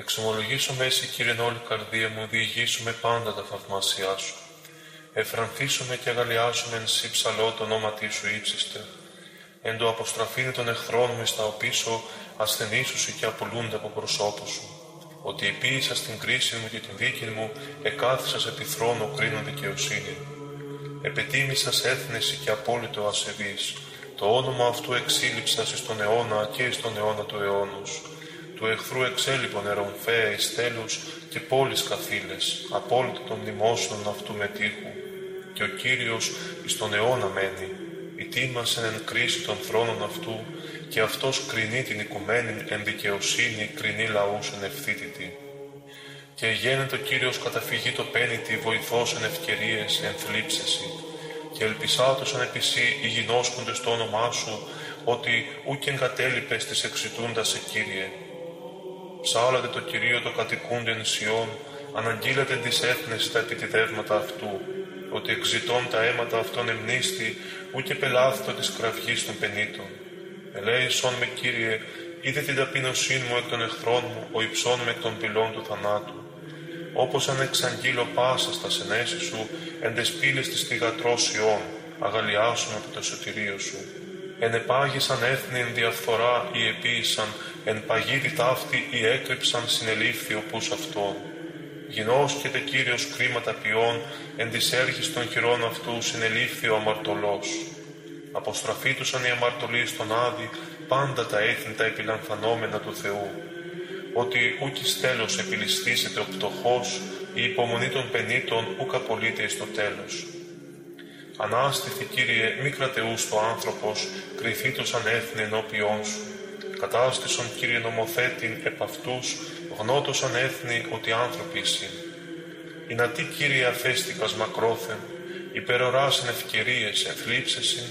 Εξομολογήσω με εσύ, Κύριε όλη καρδία μου, διηγήσω με πάντα τα θαυμάσια σου. Εφρανθήσουμε και αγαλιάσουμε εν σύ ψαλό το όνομα σου ύψιστε. Εν το αποστραφήνει των εχθρών μου στα οπίσω ασθενήσουσι και απολούνται από προσώπου σου. Ότι επίησα στην κρίση μου και την δίκη μου, εκάθισας σε τη θρόνο κρίνον δικαιοσύνη. Επετίμησας έθνεση και απόλυτο ασεβής. Το όνομα αυτού εξήλυψα εις τον αιώνα και εις τον αιώνα του αιώνους του εχθρού εξέλιπων ερομφαία εις τέλους και πόλεις καθήλες, απόλυτο των μνημόσυνων αυτού μετήχου. Και ο Κύριος εις τον αιώνα μένει, ητήμασεν εν κρίση των θρόνων αυτού, και αυτός κρινεί την οικουμένη εν δικαιοσύνη, κρινεί λαούς εν ευθύτητη. Και γένετο ο Κύριος καταφυγή το πένιτι, βοηθός εν ευκαιρίες, εν θλίψεση. Και ελπισάτος αν επισή υγινώσκονται στο όνομά σου, ότι ούκ εγκατέλειπες της εξητούντας σε Κύριε, ψάλατε το Κυρίο το κατοικούνται νησιών, αναγγείλατε τις έθνες τα επιτιδεύματα αυτού, ότι εξητών τα αίματα αυτών εμνίστη, ούτε πελάθητο της κραυγής των πενήτων. Ελέησον με Κύριε, είδε την ταπείνωσή μου εκ των εχθρών μου, ο υψών με εκ των πυλών του θανάτου. Όπως αν εξαγγείλω πάσα στα σενέση σου, εν τες πύλες της θυγατρός Ιών, αγαλιάσουν από το σωτηρίο σου. Ενεπάγησαν έθνη εν διαφθορά ή επίησαν, εν παγίδι ταύτη ή έκρυψαν συνελήφθη οπούς αυτών. Γινώσκεται Κύριος κρίματα ποιών, εν της έργης των χειρών αυτού συνελήφθη ο αμαρτωλός. Αποστραφήτουσαν οι αμαρτωλοί στον Άδη, πάντα τα έθνη τα επιλαμφανόμενα του Θεού. Ότι ούκ τέλος επιληστήσεται ο πτωχός, η υπομονή των πενήτων ούκ απολύται εις το τέλος. Ανάστηθη, Κύριε, μη κρατεούς το άνθρωπος, κρυθήτως ανέθνη ενώπιόν σου. Κατάστησον, Κύριε νομοθέτην, επ' αυτούς, γνώτος ανέθνη ότι άνθρωποι εσύ. Η να τι, Κύριε, αφέστηκας μακρόθεν, υπεροράσεν ευκαιρίες, εθλίψεσιν,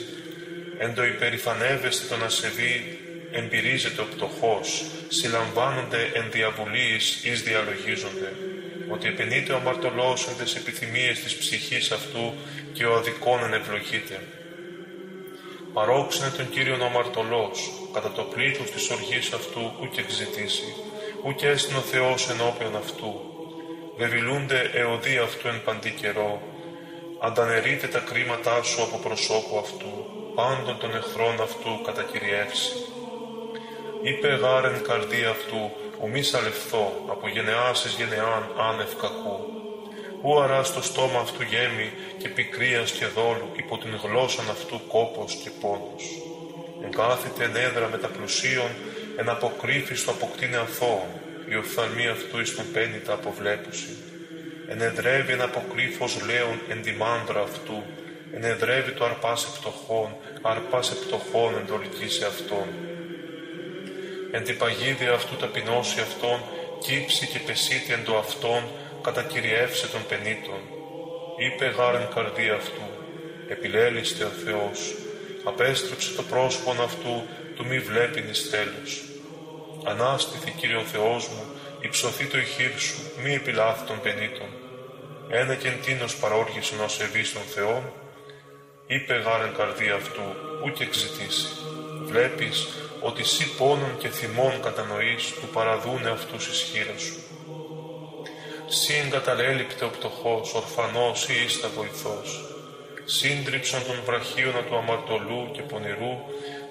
εν το υπερηφανεύεστε τον ασεβή, εμπειρίζεται ο πτωχός, συλλαμβάνονται εν διαβουλείς εις διαλογίζονται ότι επενείται ο αμαρτωλός εν τις επιθυμίες της ψυχής αυτού και ο αδικών ευλογείται. Παρόξενε τον Κύριον ο αμαρτωλός, κατά το πλήθος της οργής αυτού ούτε εξητήσει, ούτε έστειν ο Θεός ενώπιον αυτού. Βεβηλούνται εωδοί αυτού εν παντή καιρό, αντανερείτε τα κρίματά σου από προσώπου αυτού, πάντων των εχθρών αυτού κατακυριεύσει. Είπε γάρεν καρδία αυτού, μη σαλευθώ από γενεάς εις γενεάν άνευ κακού. Ού αράς στο στόμα αυτού γέμι και πικρίας και δόλου υπό την γλώσσαν αυτού κόπος και πόνος. Εγκάθεται ενέδρα με τα πλουσίων, εν αποκρύφιστο αποκτήνε αθώων, η οφθαλμή αυτού εις τον πένιτα αποβλέπουση. Ενεδρεύει εν αποκρύφος λέων εν τη μάντρα αυτού, ενεδρεύει το αρπάσε πτωχών, αρπάσε πτωχών εντολική σε αυτόν εν την παγίδια αυτού ταπεινώσει αυτόν, κύψη και πεσίτη εν το αυτόν, κατακυριεύσε των πενήτων. Είπε γάρεν καρδία αυτού, επιλέλιστε ο Θεός, απέστρεψε το πρόσωπον αυτού, του μη βλέπει εις τέλος. Ανάστηθη Κύριε ο Θεός μου, υψωθεί το ηχείρ σου, μη επιλάθη των πενήτων. Ένα και εν τίνος παρόργησον ως ευείς των Θεών, είπε γάρεν καρδία αυτού, ούτε εξητήσει. Βλέπεις ότι σύ πόνων και θυμών κατανοείς που παραδούνε αυτούς ισχύρα σου. Σύ εγκαταλέλειπτε ο πτωχός, ορφανός ή ήστα βοηθός. Σύντριψαν των βραχίωνα του αμαρτωλού και πονηρού,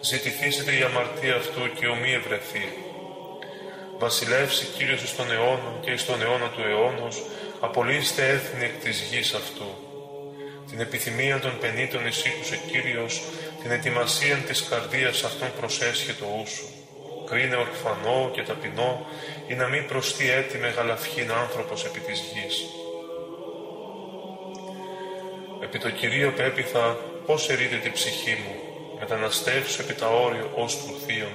ζητηθήσετε η αμαρτία αυτού και ομοί ευρεθεί. Βασιλεύσει Κύριος εις τον αιώνα και εις τον αιώνα του αιώνος, απολύστε έθνη εκ της γης αυτού. Την επιθυμία των πενήτων εισήκουσε Κύριος την ετοιμασία της καρδίας αυτών προσέσχε το ούσου. Κρίνε ορφανό και ταπεινό, ή να μην προστεί έτη μεγαλαυχήν άνθρωπος επί της γης. Επί το Κυρίο πέπιθα, πώς ερείται την ψυχή μου, μεταναστεύσω επί τα όριο ως του θείων,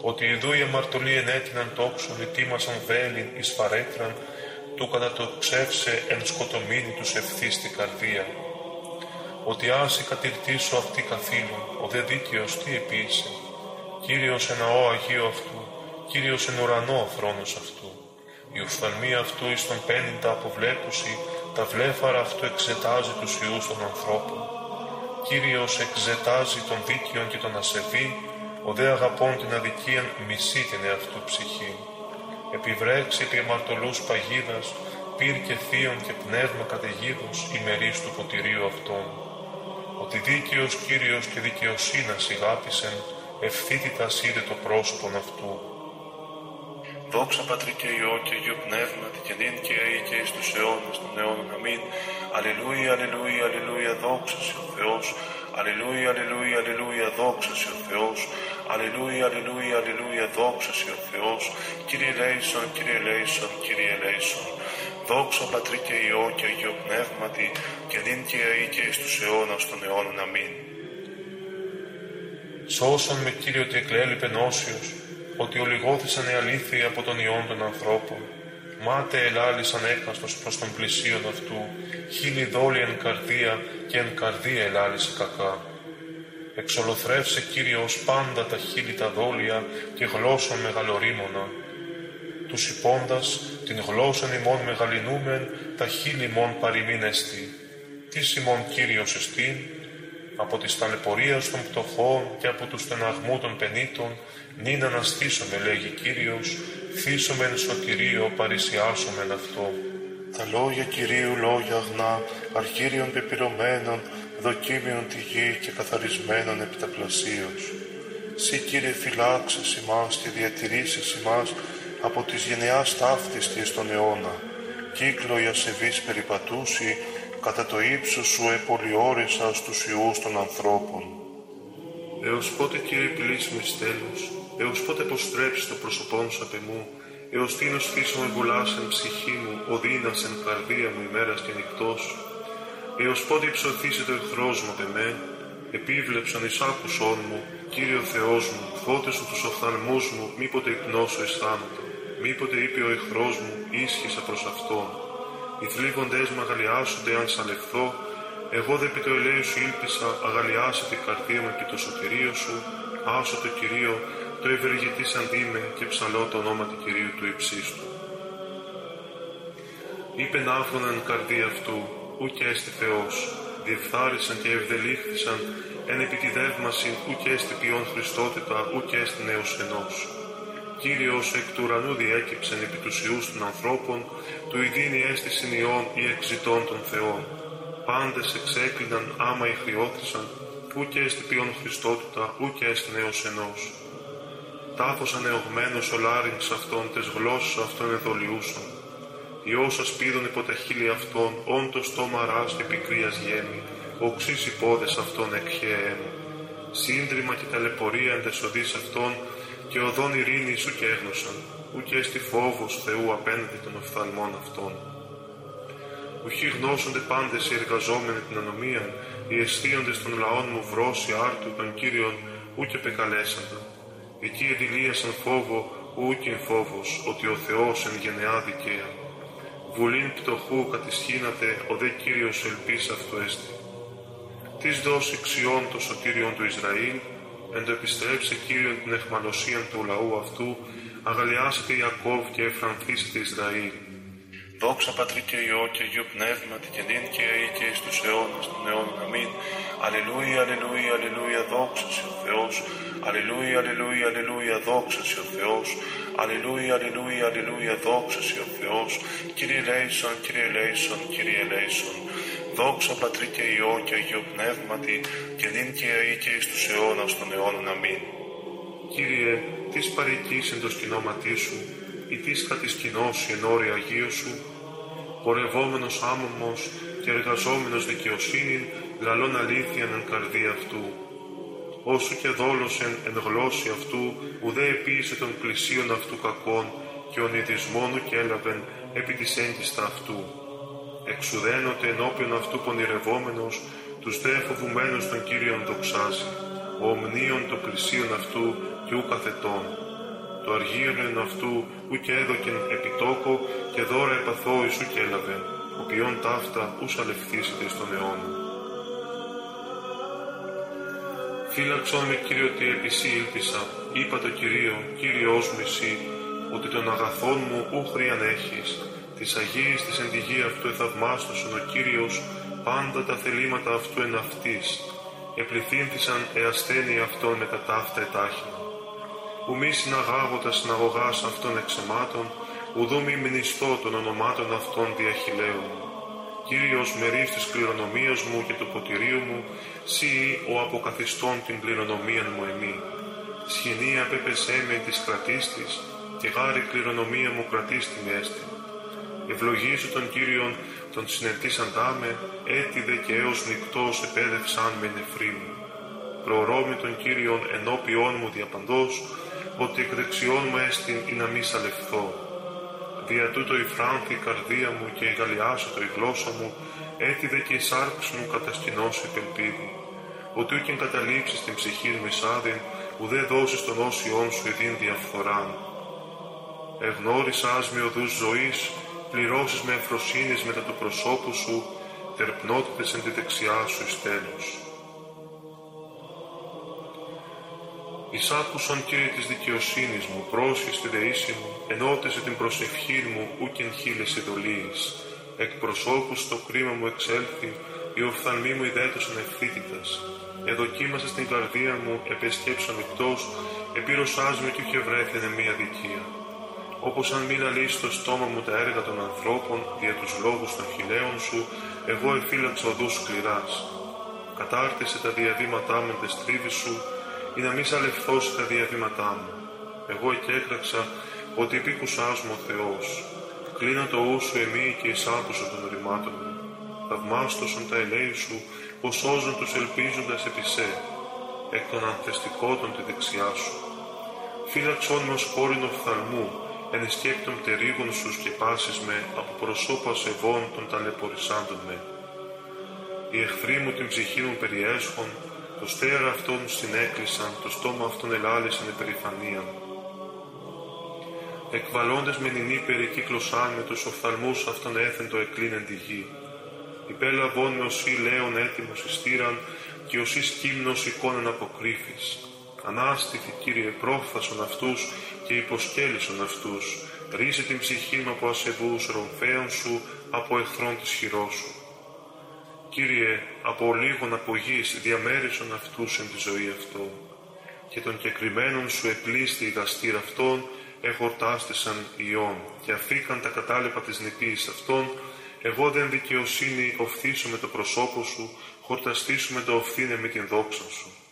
ότι ειδού οι αμαρτωλοί ενέτειναν τόξον, ετοίμασαν βέλην εις φαρέκραν, του κατά το ξεύσε εν σκοτωμήνη τους ευθύς στην καρδία ότι άσε κατηρτήσω αυτή καθήλων, ο δε δίκαιος τι επίησε. Κύριος εν ναό Αγίου αυτού, Κύριος εν ουρανό ο θρόνος αυτού. Η οφθαλμή αυτού εις τον πένιντα αποβλέπουση, τα βλέφαρα αυτού εξετάζει τους ιούς των ανθρώπων. Κύριος εξετάζει τον δίκαιον και τον ασεβή, ο δε αγαπών την αδικίαν μισεί την εαυτού ψυχή. επιβρέξει επί αμαρτωλούς παγίδας, πυρ και θείον και πνεύμα καταιγίδος ημερής του ποτηρίου αυτών. Ότι δίκαιος Κύριος και δικαιοσύνας ηγάπησεν, ευθύτητας είδε το πρόσωπον αυτού. Δόξα Πατρί και Υιό και Υιό Πνεύματι και νυν και αεί και εις τους αιώνας των αιώνων. Αμήν. Αλληλούια, αλληλούια, αλληλούια, δόξα σε ο Θεός. Αλληλούια, αλληλούια, αλληλούια, δόξα σε ο Θεός. Αλληλούια, αλληλούια, αλληλούια, δόξα σε ο Θεός. Κύριε Λέησον, Κύριε Λέησον, Κύριε Λέησον. Δόξα Πατρί και Υιό και Υιό Πνεύματι και νυν και αεί και εις τους αιώνας των αιώνων. Αμήν. Σώσον με Κύριε ότι εκλέλειπε νόσιος, ότι ολιγόθησαν οι αλήθειοι από τον ιόν των ανθρώπων. Μάτε ελάλησαν έκαστος προς τον πλησίον αυτού, χίλι δόλοι εν καρδία και εν καρδία ελάλησε κακά. Εξολοθρεύσε Κύριος πάντα τα χείλη τα δόλια και γλώσσον μεγαλορίμωνα. Τους υπόντας την γλώσσον ημών μεγαλυνούμεν, τα χείλη ημών παροιμήν εστι. Τι ημών Κύριος εστίν, από τις ταλαιπωρίας των πτωχών και από τους στεναγμού των πενήτων, νυν αναστήσομαι, λέγει Κύριος, θύσομεν σωτηρίο, παρησιάσομεν αυτό. Τα λόγια Κυρίου λόγια αγνά, αρχήριων πεπειρωμένων, δοκίμιον τη γη και καθαρισμένων επιταπλασίως. Συ Κύριε φυλάξες ημάς και διατηρήσεις ημάς από της γενεάς ταύτης στον αιώνα. Κύκλο η ασεβής περιπατούσι, κατά το ύψος σου επολιόρισα στους ιούς των ανθρώπων. Έως πότε Κύριε επιλύσιμης τέλος, έως πότε αποστρέψεις το πρόσωπόν σου απ' εμού, έως τίνος φύσω με βουλάσεν ψυχή μου, οδύνας εν καρδία μου ημέρας και νυχτός, έως πότε υψωθήσε το εχθρός μου απ' εμέ, επίβλεψαν εις άκουσόν μου, Κύριο Θεός μου, φώτες σου τους οφθαλμούς μου, μήποτε υπνώσω αισθάνομαι, μήποτε είπε ο εχθρός μου, ίσχυσα προς αυτόν, οι θλίβοντές μου αγαλιάσονται αν σαλευθώ, εγώ δε επί το ελέη σου ήλπισα, αγαλιάσε την καρδία μου επί το σωτηρίο σου, άσο το Κυρίο, το ευεργετής αντίμε και ψαλώ το όνομα του Κυρίου του υψίστου. Είπε εν καρδία αυτού, ουκ έστι Θεός, διεφθάρισαν και ευδελίχθησαν, εν επί τη δεύμαση ουκ έστι ποιόν Χριστότητα, ουκ έστι νέος ενός. Κύριος εκ του ουρανού διέκυψεν επί τους ιούς των ανθρώπων, του ειδίνη αίσθηση ιών ή εξητών των Θεών. Πάντες εξέκλειναν άμα ηχριώθησαν, ου και ποιον Χριστότητα, ου και έστι νέος ενός. Τάφος ανεωγμένος ο λάρινξ αυτών, τες γλώσσες αυτών εδολιούσαν. Υιός ασπίδων υπό τα χείλη αυτών, όν το στόμα ράς και πικρίας γέμι, οξύς υπόδες αυτών εκχέεμ. Σύντριμα και ταλαιπωρία εντεσοδείς αυτών, και οδόν ειρήνη σου και έγνωσαν, ουκ έστι φόβος Θεού απέναντι των οφθαλμών αυτών. Ουχή γνώσονται πάντες οι εργαζόμενοι την ανομία, οι αισθίοντες των λαών μου βρώσει άρτου των Κύριων, ούκε πεκαλέσαντα. Εκεί εδηλίασαν φόβο, ούκεν φόβος, ότι ο Θεός εν γενεά δικαία. Βουλήν πτωχού κατησχύνατε, ο δε Κύριος ελπίς αυτού έστι. Τις δώσει ξιών το σωτήριον του Ισραήλ, εν το επιστρέψε Κύριον την εχμαλωσία του λαού αυτού, αγαλιάσετε Ιακώβ και εφρανθήσετε Ισραήλ. Δόξα Πατρί και Υιό και Υιό Πνεύματι και νυν και αεί και εις τους αιώνας των αιώνων. Αμήν. Αλληλούια, αλληλούια, αλληλούια, δόξα σε ο Θεός. Αλληλούια, αλληλούια, αλληλούια, δόξα σε ο Θεός. Αλληλούια, αλληλούια, αλληλούια, δόξα σε ο Θεός. Κύριε Λέησον, Κύριε Λέησον, Κύριε Λέησον. Δόξα Πατρί και Υιό και Αγίο Πνεύματι και νυν και αεί και εις τους αιώνας των αιώνων. Αμήν. Κύριε, τις παροικείς εν το σκηνώματί σου, ή της κατησκηνώσει εν όρη Αγίου σου, πορευόμενος άμωμος και εργαζόμενος δικαιοσύνη, λαλών αλήθεια εν καρδία αυτού. Όσο και δόλωσεν εν γλώσση αυτού, ουδέ επίησε των πλησίων αυτού κακών και ονειδισμόν και έλαβεν επί της έγκιστα αυτού. Εξουδένωτε ενώπιον αυτού πονηρευόμενος, τους δε φοβουμένους των Κύριων δοξάζει, ο ομνίων των πλησίων αυτού και ου καθετών. Το αργύριον αυτού ου και έδωκεν επιτόκο και δώρα επαθώη σου και έλαβε, ο ποιόν ταύτα ους αλευθύσετε στον αιώνα. Φύλαξον με Κύριο ότι επί σύ ήλπισα, είπα το Κυρίο, Κύριος μου εσύ, ότι τον αγαθόν μου ου χρίαν έχεις, της Αγίας της εν τη γη αυτού εθαυμάστοσον ο Κύριος, πάντα τα θελήματα αυτού εν αυτής, επληθύνθησαν εασθένη αυτόν με τα ταύτα ετάχυνα ου μη συναγάγοντας συναγωγάς αυτών εξεμάτων, ουδού μη μνηστώ των ονομάτων αυτών διαχειλαίων. Κύριος μερίς της κληρονομίας μου και του ποτηρίου μου, σύ ο αποκαθιστών την κληρονομία μου εμή. Σχοινία πέπεσέ με της κρατίστης, και γάρη κληρονομία μου κρατίστη έστη. Ευλογήσω τον Κύριον τον συνετήσαντά με, έτιδε και έως νυχτός επέδευσαν με νεφρή μου. Προωρώμη τον Κύριον ενώπιόν μου διαπαντός, ότι εκ δεξιών μου έστιν ή να μη σαλευθώ. Δια τούτο η φράνθη η καρδία μου και η το η γλώσσα μου, έτιδε και η σάρξ μου κατασκηνώσει πελπίδι. Ότι ούκεν καταλήψεις την ψυχή μου εισάδιν, ουδέ δώσεις τον όσιόν σου ειδήν διαφθοράν. Εγνώρισάς με οδούς ζωής, πληρώσεις με ευφροσύνης μετά του προσώπου σου, τερπνότητες εν τη δεξιά σου εις τέλος. Εισάκουσον Κύριε της δικαιοσύνης μου, πρόσχες στη δεήση μου, ενώτεσε την προσευχή μου, ούκεν χείλες ειδωλίης. Εκ προσώπου στο κρίμα μου εξέλθει, η οφθαλμή μου ιδέτωσαν ευθύτητας. Εδοκίμασε στην καρδία μου, επεσκέψαν εκτός, επίρωσάς με κι είχε βρέθενε μία δικία όπως αν μην αλύσει το στόμα μου τα έργα των ανθρώπων δια τους λόγους των χιλέων σου, εγώ εφύλαξα οδούς σκληράς. Κατάρτισε τα διαδήματά μου τες σου, ή να μη σαλευθώσει τα διαδήματά μου. Εγώ εκέκραξα ότι επίκουσάς μου ο Θεός. Κλείνω το ου σου εμεί και εισάκουσα των ρημάτων μου. Θαυμάστοσον τα ελέη σου, πως σώζουν τους ελπίζοντας επί σε, εκ των ανθεστικότων τη δεξιά σου. Φύλαξον με ως κόρυνο φθαλμού, ενεσκέπτων τερίγων σους και πάσης με, από προσώπου ασεβών των ταλαιπωρησάντων με. Οι εχθροί μου την ψυχή μου περιέσχον, το στέαρα αυτών συνέκλεισαν, το στόμα αυτών ελάλησαν υπερηφανία. Εκβαλώντες με νηνή περικύκλωσάν με τους οφθαλμούς αυτών έθεν το εκλίνεν τη γη. Υπέλαβον με οσί λέον έτοιμος ειστήραν και οσί σκύμνος εικόναν αποκρύφης. Ανάστηθη Κύριε πρόφθασον αυτούς και υποσκέλισον αυτούς, ρίσε την ψυχή μου από ασεβούς ρομφαίων σου, από εχθρών της χειρός σου. Κύριε, από λίγων από γης διαμέρισον αυτούς εν τη ζωή αυτό, και των κεκριμένων σου επλήστη η δαστήρα αυτών, εχορτάστησαν ιών, και αφήκαν τα κατάλοιπα της νηπίης αυτών, εγώ δεν δικαιοσύνη οφθήσω με το προσώπο σου, χορταστήσουμε το οφθήνε με την δόξα σου.